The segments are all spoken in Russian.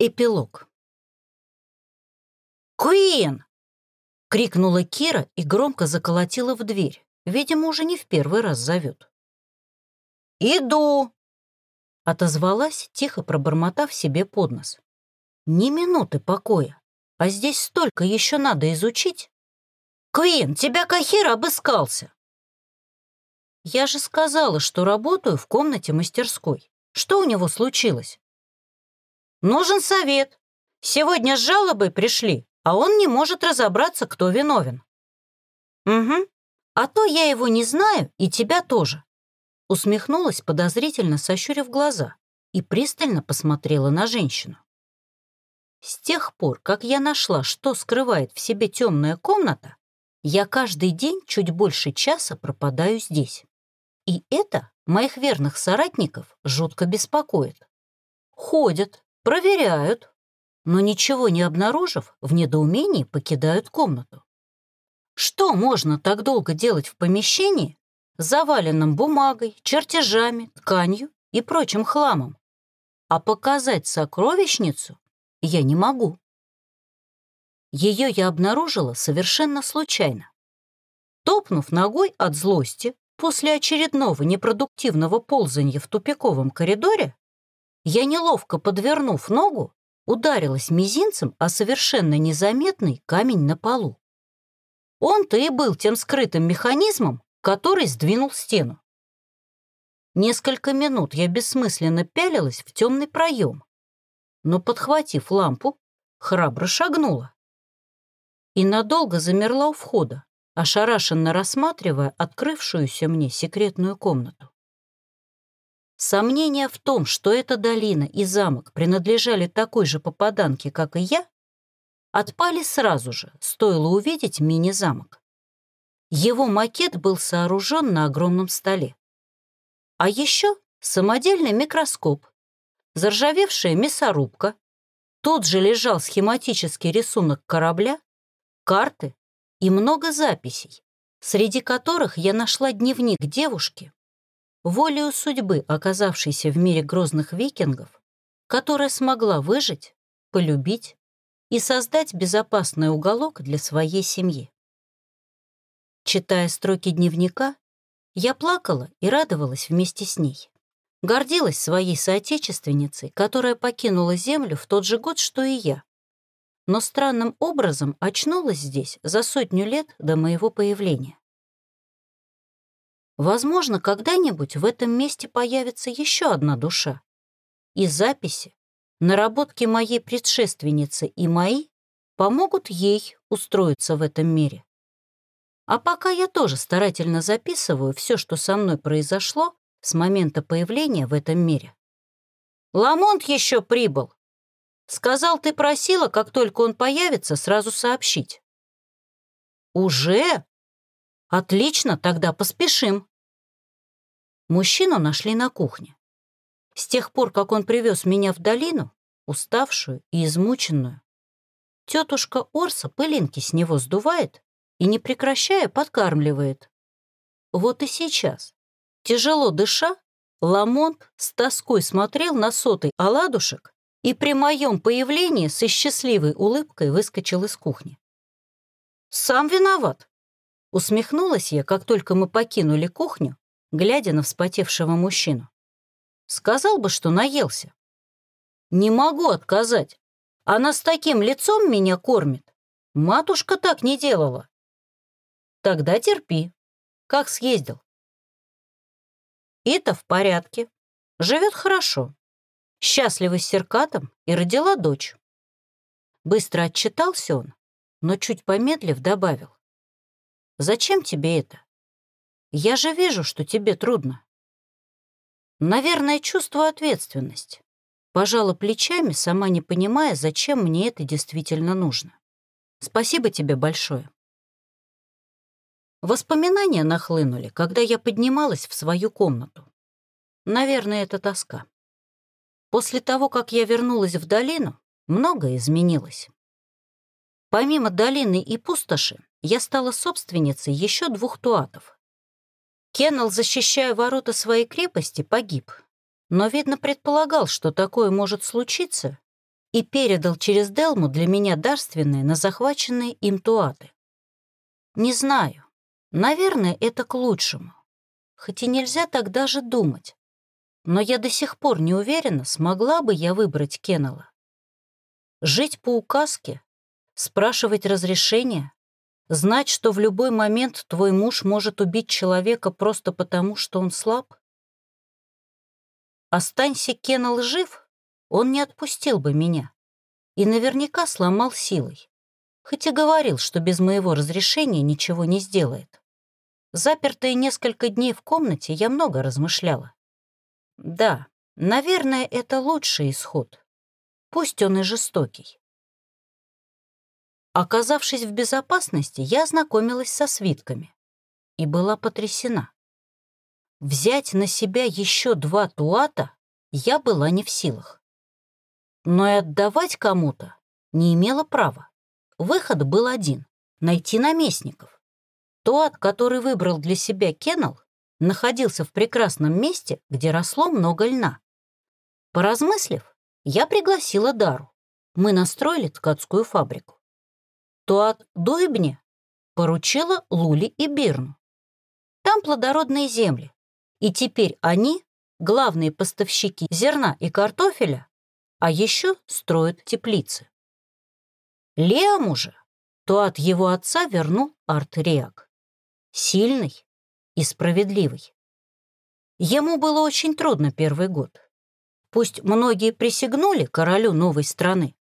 Эпилог. «Куин!» — крикнула Кира и громко заколотила в дверь. Видимо, уже не в первый раз зовет. «Иду!» — отозвалась, тихо пробормотав себе под нос. «Ни минуты покоя, а здесь столько еще надо изучить. Куин, тебя Кахир обыскался!» «Я же сказала, что работаю в комнате мастерской. Что у него случилось?» Нужен совет. Сегодня с жалобой пришли, а он не может разобраться, кто виновен. Угу. А то я его не знаю, и тебя тоже. Усмехнулась, подозрительно сощурив глаза, и пристально посмотрела на женщину. С тех пор, как я нашла, что скрывает в себе темная комната, я каждый день чуть больше часа пропадаю здесь. И это моих верных соратников жутко беспокоит. Ходят, Проверяют, но ничего не обнаружив, в недоумении покидают комнату. Что можно так долго делать в помещении, заваленном бумагой, чертежами, тканью и прочим хламом? А показать сокровищницу я не могу. Ее я обнаружила совершенно случайно. Топнув ногой от злости после очередного непродуктивного ползания в тупиковом коридоре, я, неловко подвернув ногу, ударилась мизинцем о совершенно незаметный камень на полу. Он-то и был тем скрытым механизмом, который сдвинул стену. Несколько минут я бессмысленно пялилась в темный проем, но, подхватив лампу, храбро шагнула. И надолго замерла у входа, ошарашенно рассматривая открывшуюся мне секретную комнату. Сомнения в том, что эта долина и замок принадлежали такой же попаданке, как и я, отпали сразу же, стоило увидеть мини-замок. Его макет был сооружен на огромном столе. А еще самодельный микроскоп, заржавевшая мясорубка, тут же лежал схематический рисунок корабля, карты и много записей, среди которых я нашла дневник девушки, волею судьбы, оказавшейся в мире грозных викингов, которая смогла выжить, полюбить и создать безопасный уголок для своей семьи. Читая строки дневника, я плакала и радовалась вместе с ней. Гордилась своей соотечественницей, которая покинула Землю в тот же год, что и я. Но странным образом очнулась здесь за сотню лет до моего появления. Возможно, когда-нибудь в этом месте появится еще одна душа. И записи, наработки моей предшественницы и мои помогут ей устроиться в этом мире. А пока я тоже старательно записываю все, что со мной произошло с момента появления в этом мире. Ламонт еще прибыл. Сказал, ты просила, как только он появится, сразу сообщить. Уже? Отлично, тогда поспешим. Мужчину нашли на кухне. С тех пор, как он привез меня в долину, уставшую и измученную, тетушка Орса пылинки с него сдувает и, не прекращая, подкармливает. Вот и сейчас, тяжело дыша, Ламонт с тоской смотрел на сотый оладушек и при моем появлении со счастливой улыбкой выскочил из кухни. «Сам виноват», — усмехнулась я, как только мы покинули кухню глядя на вспотевшего мужчину. Сказал бы, что наелся. Не могу отказать. Она с таким лицом меня кормит. Матушка так не делала. Тогда терпи. Как съездил? И-то в порядке. Живет хорошо. Счастлива с Серкатом и родила дочь. Быстро отчитался он, но чуть помедлив добавил. «Зачем тебе это? Я же вижу, что тебе трудно. Наверное, чувствую ответственность. Пожала плечами, сама не понимая, зачем мне это действительно нужно. Спасибо тебе большое. Воспоминания нахлынули, когда я поднималась в свою комнату. Наверное, это тоска. После того, как я вернулась в долину, многое изменилось. Помимо долины и пустоши, я стала собственницей еще двух туатов Кеннел, защищая ворота своей крепости, погиб. Но, видно, предполагал, что такое может случиться, и передал через Делму для меня дарственные на захваченные им туаты. Не знаю, наверное, это к лучшему, хоть и нельзя так даже думать. Но я до сих пор не уверена, смогла бы я выбрать Кеннела. Жить по указке, спрашивать разрешения, знать, что в любой момент твой муж может убить человека просто потому, что он слаб? Останься Кеннел жив, он не отпустил бы меня и наверняка сломал силой, хоть и говорил, что без моего разрешения ничего не сделает. Запертые несколько дней в комнате, я много размышляла. Да, наверное, это лучший исход. Пусть он и жестокий. Оказавшись в безопасности, я ознакомилась со свитками и была потрясена. Взять на себя еще два туата я была не в силах. Но и отдавать кому-то не имела права. Выход был один — найти наместников. Туат, который выбрал для себя Кеннел, находился в прекрасном месте, где росло много льна. Поразмыслив, я пригласила Дару. Мы настроили ткацкую фабрику. Туат Дойбне поручила Лули и Бирну. Там плодородные земли, и теперь они — главные поставщики зерна и картофеля, а еще строят теплицы. Леому же, то от его отца вернул Арт-Реак. Сильный и справедливый. Ему было очень трудно первый год. Пусть многие присягнули королю новой страны,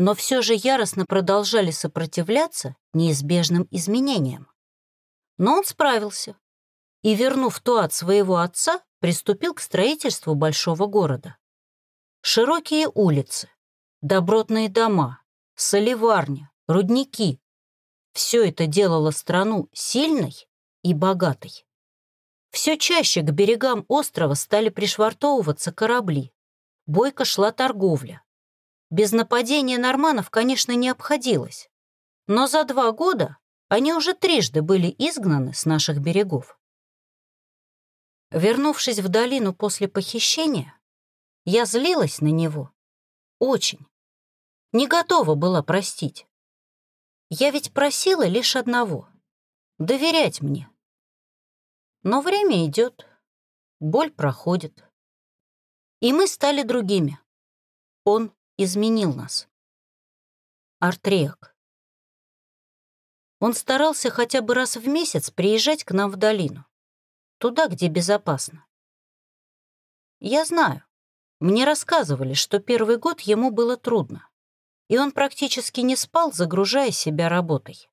но все же яростно продолжали сопротивляться неизбежным изменениям. Но он справился и, вернув то от своего отца, приступил к строительству большого города. Широкие улицы, добротные дома, соливарня, рудники — все это делало страну сильной и богатой. Все чаще к берегам острова стали пришвартовываться корабли, бойко шла торговля. Без нападения норманов, конечно, не обходилось, но за два года они уже трижды были изгнаны с наших берегов. Вернувшись в долину после похищения, я злилась на него. Очень. Не готова была простить. Я ведь просила лишь одного — доверять мне. Но время идет, боль проходит. И мы стали другими. Он изменил нас. Артреак. Он старался хотя бы раз в месяц приезжать к нам в долину. Туда, где безопасно. Я знаю. Мне рассказывали, что первый год ему было трудно, и он практически не спал, загружая себя работой.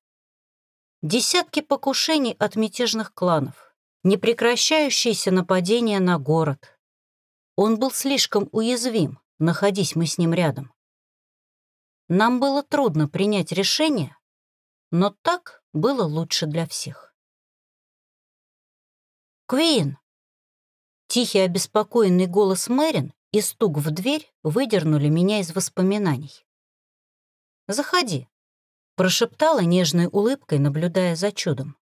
Десятки покушений от мятежных кланов, непрекращающиеся нападения на город, он был слишком уязвим, находясь мы с ним рядом. Нам было трудно принять решение, но так было лучше для всех. «Квин!» Тихий обеспокоенный голос Мэрин и стук в дверь выдернули меня из воспоминаний. «Заходи», — прошептала нежной улыбкой, наблюдая за чудом.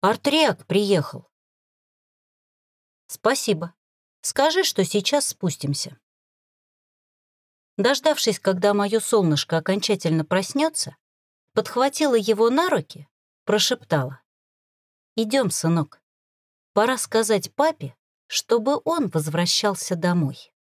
«Артриак приехал». «Спасибо», Скажи, что сейчас спустимся». Дождавшись, когда мое солнышко окончательно проснется, подхватила его на руки, прошептала. «Идем, сынок. Пора сказать папе, чтобы он возвращался домой».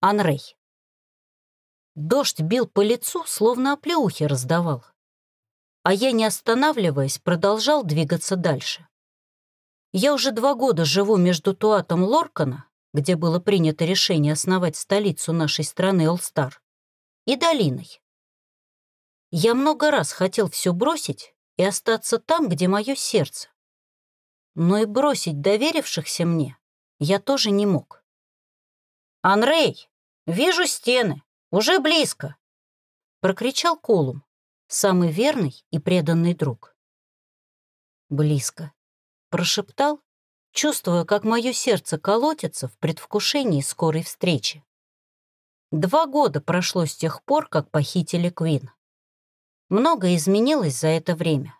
Анрей. Дождь бил по лицу, словно оплеухи раздавал. А я, не останавливаясь, продолжал двигаться дальше. Я уже два года живу между Туатом Лоркана, где было принято решение основать столицу нашей страны Олстар, и долиной. Я много раз хотел все бросить и остаться там, где мое сердце. Но и бросить доверившихся мне я тоже не мог. «Анрей!» «Вижу стены. Уже близко!» Прокричал Колум, самый верный и преданный друг. «Близко!» Прошептал, чувствуя, как мое сердце колотится в предвкушении скорой встречи. Два года прошло с тех пор, как похитили Квин. Многое изменилось за это время.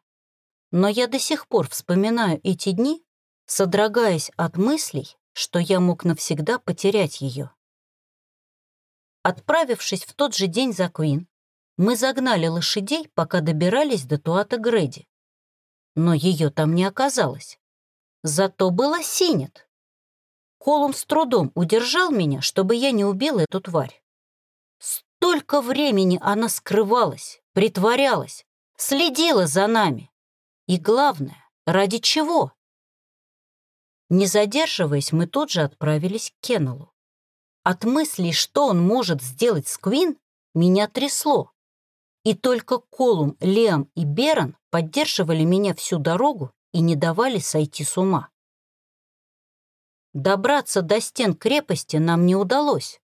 Но я до сих пор вспоминаю эти дни, содрогаясь от мыслей, что я мог навсегда потерять ее. Отправившись в тот же день за Квин, мы загнали лошадей, пока добирались до Туата Грэди. Но ее там не оказалось. Зато была Синет. Колум с трудом удержал меня, чтобы я не убил эту тварь. Столько времени она скрывалась, притворялась, следила за нами. И главное, ради чего? Не задерживаясь, мы тут же отправились к Кеннеллу. От мысли, что он может сделать с Квин, меня трясло. И только Колум, Лиам и Берон поддерживали меня всю дорогу и не давали сойти с ума. Добраться до стен крепости нам не удалось.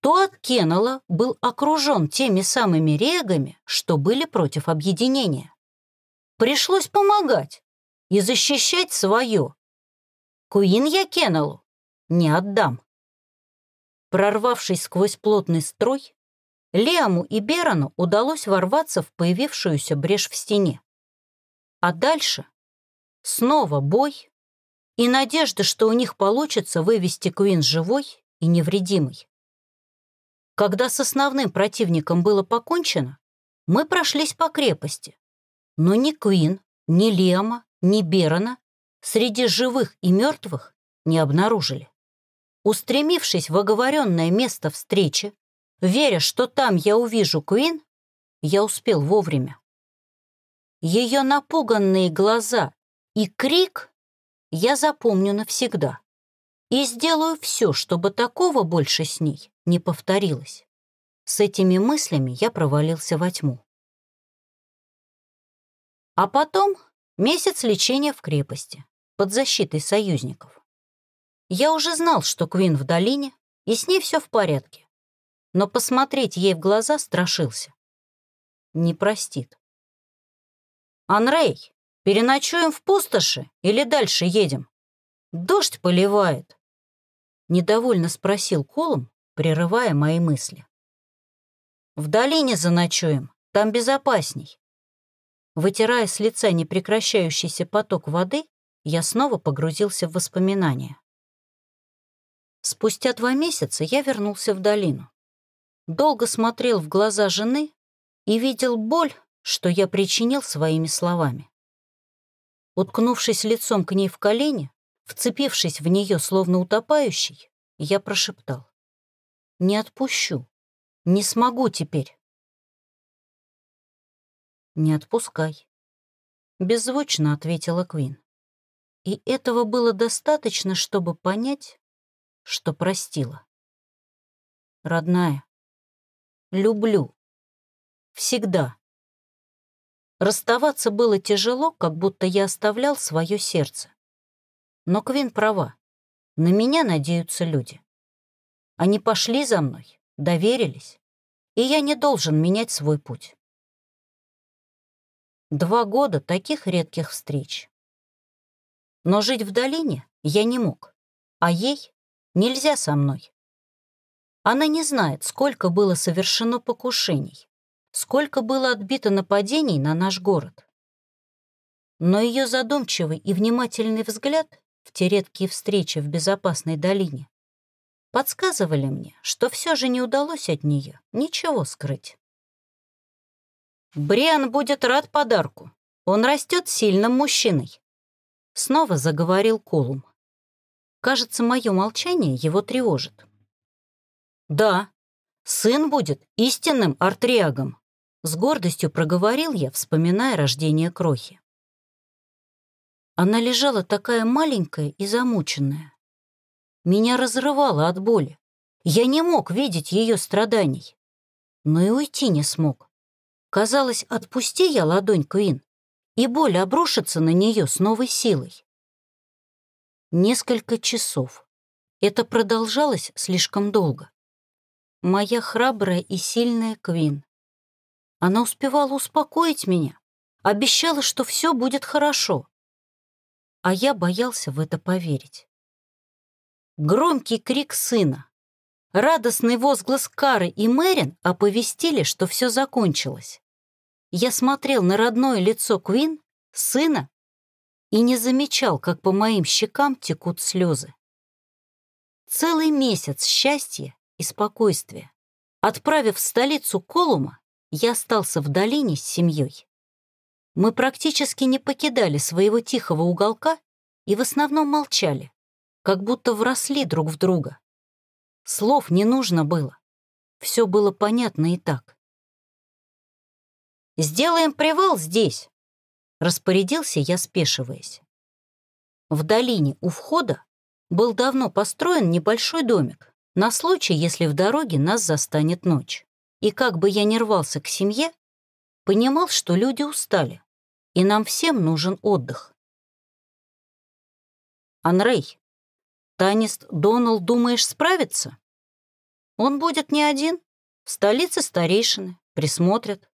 То от Кеннелла был окружен теми самыми регами, что были против объединения. Пришлось помогать и защищать свое. Куин я Кеннеллу не отдам. Прорвавшись сквозь плотный строй, Лиаму и Берону удалось ворваться в появившуюся брешь в стене. А дальше снова бой и надежда, что у них получится вывести Куин живой и невредимой. Когда с основным противником было покончено, мы прошлись по крепости, но ни Куин, ни Лиама, ни Берона среди живых и мертвых не обнаружили. Устремившись в оговоренное место встречи, Веря, что там я увижу Куин, я успел вовремя. Ее напуганные глаза и крик я запомню навсегда и сделаю все, чтобы такого больше с ней не повторилось. С этими мыслями я провалился во тьму. А потом месяц лечения в крепости под защитой союзников. Я уже знал, что Квин в долине, и с ней все в порядке но посмотреть ей в глаза страшился. Не простит. «Анрей, переночуем в пустоши или дальше едем? Дождь поливает!» Недовольно спросил Колум, прерывая мои мысли. «В долине заночуем, там безопасней». Вытирая с лица непрекращающийся поток воды, я снова погрузился в воспоминания. Спустя два месяца я вернулся в долину долго смотрел в глаза жены и видел боль, что я причинил своими словами. Уткнувшись лицом к ней в колени, вцепившись в нее словно утопающий, я прошептал. «Не отпущу. Не смогу теперь». «Не отпускай», — беззвучно ответила Квин. И этого было достаточно, чтобы понять, что простила. «Родная, люблю. Всегда. Расставаться было тяжело, как будто я оставлял свое сердце. Но Квин права. На меня надеются люди. Они пошли за мной, доверились, и я не должен менять свой путь. Два года таких редких встреч. Но жить в долине я не мог, а ей нельзя со мной. Она не знает, сколько было совершено покушений, сколько было отбито нападений на наш город. Но ее задумчивый и внимательный взгляд в те редкие встречи в безопасной долине подсказывали мне, что все же не удалось от нее ничего скрыть. «Бриан будет рад подарку. Он растет сильным мужчиной», — снова заговорил Колум. Кажется, мое молчание его тревожит. «Да, сын будет истинным артриагом», — с гордостью проговорил я, вспоминая рождение Крохи. Она лежала такая маленькая и замученная. Меня разрывало от боли. Я не мог видеть ее страданий, но и уйти не смог. Казалось, отпусти я ладонь Квин, и боль обрушится на нее с новой силой. Несколько часов. Это продолжалось слишком долго моя храбрая и сильная Квин. Она успевала успокоить меня, обещала, что все будет хорошо. А я боялся в это поверить. Громкий крик сына, Радостный возглас Кары и Мэрин оповестили, что все закончилось. Я смотрел на родное лицо Квин, сына, и не замечал, как по моим щекам текут слезы. Целый месяц счастья и спокойствия. Отправив в столицу Колума, я остался в долине с семьей. Мы практически не покидали своего тихого уголка и в основном молчали, как будто вросли друг в друга. Слов не нужно было. Все было понятно и так. «Сделаем привал здесь», — распорядился я, спешиваясь. В долине у входа был давно построен небольшой домик на случай, если в дороге нас застанет ночь. И как бы я ни рвался к семье, понимал, что люди устали, и нам всем нужен отдых. «Анрей, Танист Донал, думаешь, справится?» Он будет не один. В столице старейшины, присмотрят.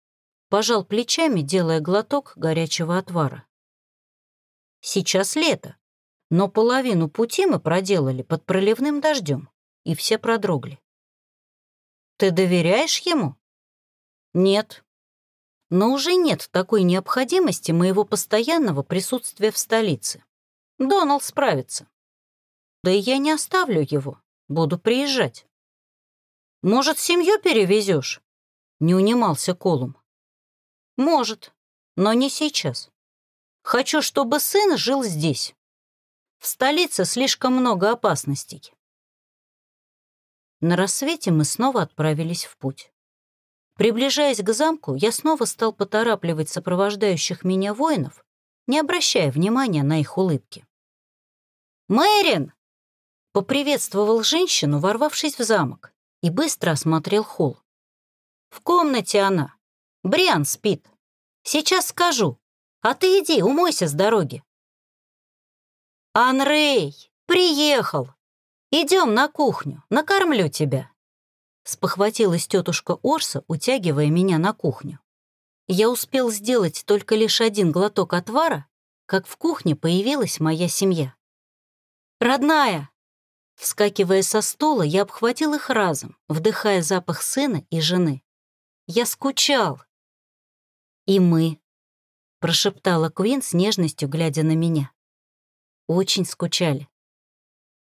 Пожал плечами, делая глоток горячего отвара. Сейчас лето, но половину пути мы проделали под проливным дождем, и все продрогли. Ты доверяешь ему? Нет. Но уже нет такой необходимости моего постоянного присутствия в столице. Донал справится. Да и я не оставлю его, буду приезжать. Может, семью перевезешь? Не унимался Колум. Может, но не сейчас. Хочу, чтобы сын жил здесь. В столице слишком много опасностей. На рассвете мы снова отправились в путь. Приближаясь к замку, я снова стал поторапливать сопровождающих меня воинов, не обращая внимания на их улыбки. «Мэрин!» — поприветствовал женщину, ворвавшись в замок и быстро осмотрел холл. «В комнате она. Бриан спит. Сейчас скажу. А ты иди, умойся с дороги». «Анрей, приехал! Идем на кухню, накормлю тебя!» Спохватилась тетушка Орса, утягивая меня на кухню. Я успел сделать только лишь один глоток отвара, как в кухне появилась моя семья. «Родная, Вскакивая со стула, я обхватил их разом, вдыхая запах сына и жены. Я скучал. «И мы», — прошептала Квин с нежностью, глядя на меня. «Очень скучали.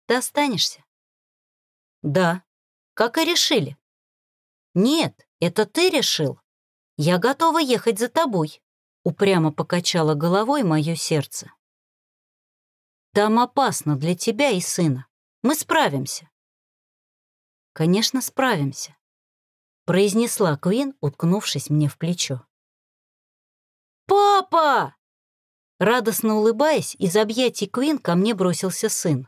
Ты останешься?» «Да, как и решили». «Нет, это ты решил. Я готова ехать за тобой», — упрямо покачало головой мое сердце. «Там опасно для тебя и сына. Мы справимся». «Конечно, справимся», — произнесла Квин, уткнувшись мне в плечо. «Папа!» Радостно улыбаясь, из объятий Квин ко мне бросился сын.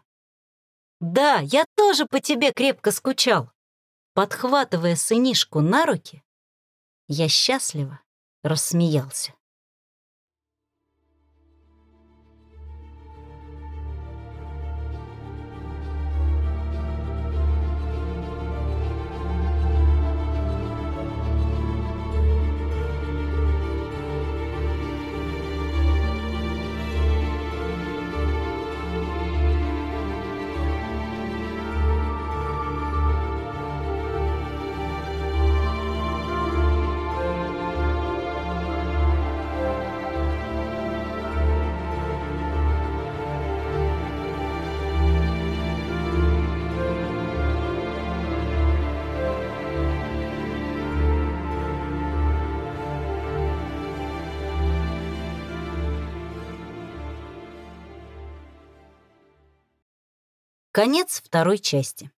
«Да, я тоже по тебе крепко скучал!» Подхватывая сынишку на руки, я счастливо рассмеялся. Конец второй части.